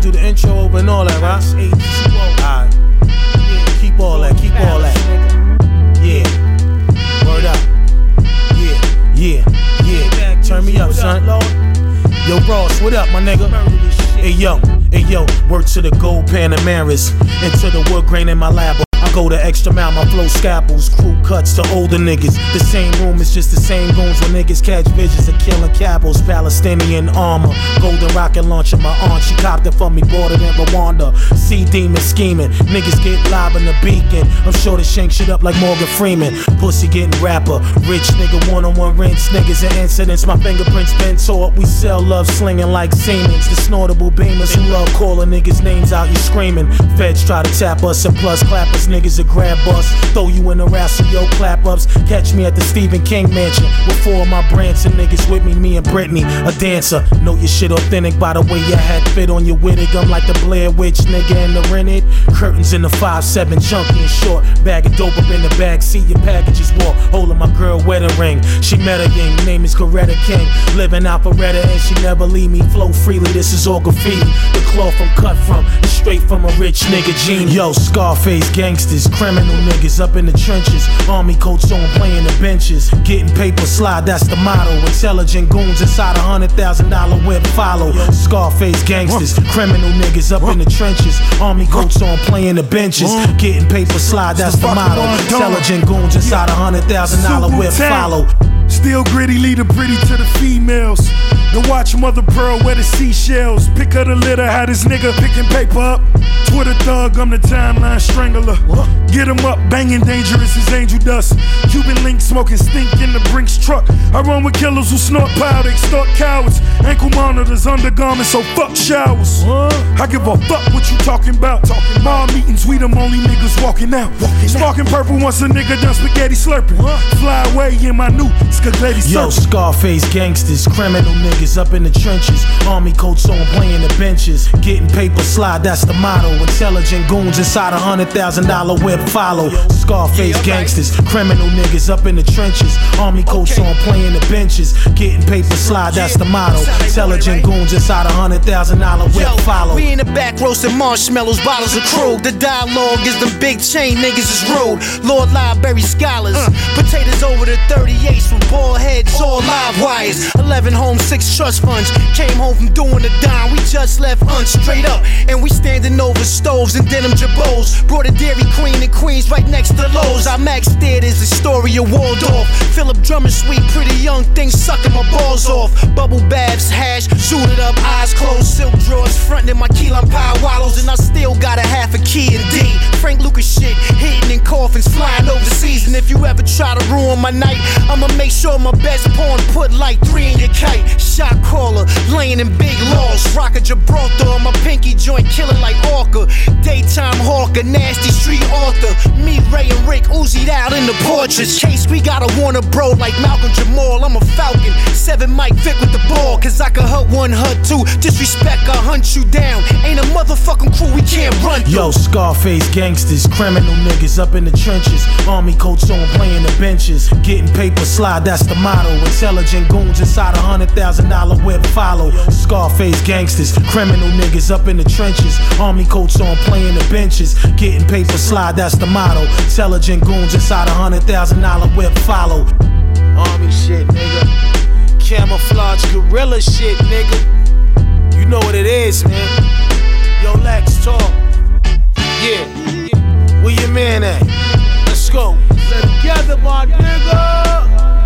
do the intro and all that, right? Alright. Keep all that, keep all that. Yeah. Word up. Yeah, yeah, yeah. Turn me up, son. Yo, Ross, what up, my nigga? Hey, yo, hey, yo, work to the gold Panameras. Into the wood grain in my lab. Go the extra mile, my flow scalpels, crew cuts to older niggas. The same room is just the same goons where niggas catch visions of killing cabals. Palestinian armor, golden rocket launcher. My aunt, she copped it for me, bought it in Rwanda. Sea demon scheming, niggas get live in the beacon. I'm sure to shank shit up like Morgan Freeman. Pussy getting rapper, rich nigga one on one rents. Niggas and incidents, my fingerprints been taught. We sell love slinging like Siemens. The snortable beamers who love calling niggas names out, you screaming. Feds try to tap us and plus clap us niggas a grab bus. Throw you in the rassle, yo, clap ups. Catch me at the Stephen King mansion with four of my Branson niggas with me, me and Brittany, a dancer. Know your shit authentic by the way your hat fit on your witted. I'm like the Blair Witch nigga in the rented. Curtains in the 5-7, chunky and short. Bag of dope up in the back, see your packages walk. Holding my girl wedding ring. She met a gang, name is Coretta King. Living out Beretta and she never leave me. Flow freely, this is all graffiti. The cloth I'm cut from, straight from a rich nigga gene. Yo, Scarface gangsters, criminal niggas up in the trenches. Army coats on, playing the benches. Getting paper slide, that's the motto. Intelligent goons inside a hundred thousand dollar whip follow. Scarface gangsters, criminal niggas up in the trenches. Army coats on, playing the benches. Getting paper slide, that's the motto. Intelligent goons inside a hundred thousand dollar whip follow. Still gritty, lead the pretty to the females. Then watch Mother Pearl wear the seashells. Pick her the litter, how this nigga picking paper up. Twitter thug, I'm the timeline strangler. Get him up, banging dangerous as angel dust. Cuban link smoking stink in the Brinks truck. I run with killers who snort powder, extort cowards. Ankle monitors, undergarments, so fuck showers. I give a fuck what you talking about. Talking Bar meetings, we them only niggas walking out. Sparking purple once a nigga done spaghetti slurping. Fly away in my new Scaglietti Yo. Scarface gangsters, criminal niggas up in the trenches. Army coats on, playing the benches. Getting paper slide, that's the motto. Intelligent goons inside a hundred thousand dollar whip follow. Scarface gangsters, criminal niggas up in the trenches. Army coats on, playing the benches. Getting paper slide, that's the motto. Intelligent goons inside a hundred thousand dollar whip Yo, follow. We in the back roasting marshmallows, bottles of Krug. The dialogue is them big chain niggas is rude. Lord Library scholars. Mm. Potatoes over the 38s with ball heads, all live wires. 11 home, 6 trust funds. Came home from doing the dime. We just left unch straight up. And we standing over stoves and denim jabots. Brought a Dairy Queen in Queens right next to Lowe's. Our Max Theaters, of Waldorf. Philip Drummond, sweet, pretty young thing sucking my balls off. Bubble baths, hash, suited up, eyes closed, silk drawers, frontin' in my key lime pie wallows, and I still got a half a key in D. Frank Lucas shit, hitting in coffins, flying overseas. And if you ever try to ruin my night, I'ma make sure my best porn put like three in your kite. Shot caller, laying in big laws, rock a Gibraltar on my pinky joint, killing like Orca. Daytime hawker, nasty street author. Me, Ray, and Rick Uzi'd out in the portraits. Chase, we got a Warner bro like Malcolm Jamal. I'm a Falcon, seven mic fit with the ball, cause I can hut one, hut two. Disrespect, I hunt you down. Ain't a motherfucking crew we can't run through. Yo, Scarface gangsters, criminal niggas up in the trenches. Army coats on, playing the benches. Getting paper slide, that's the motto. Intelligent goons inside a hundred thousand dollar whip follow. Scarface gangsters, criminal niggas up in the trenches. Army coats on, playing the benches. Getting paper slide, that's the motto. Intelligent goons inside a hundred thousand dollar whip follow. Army shit, nigga. Camouflage gorilla shit, nigga. You know what it is, man.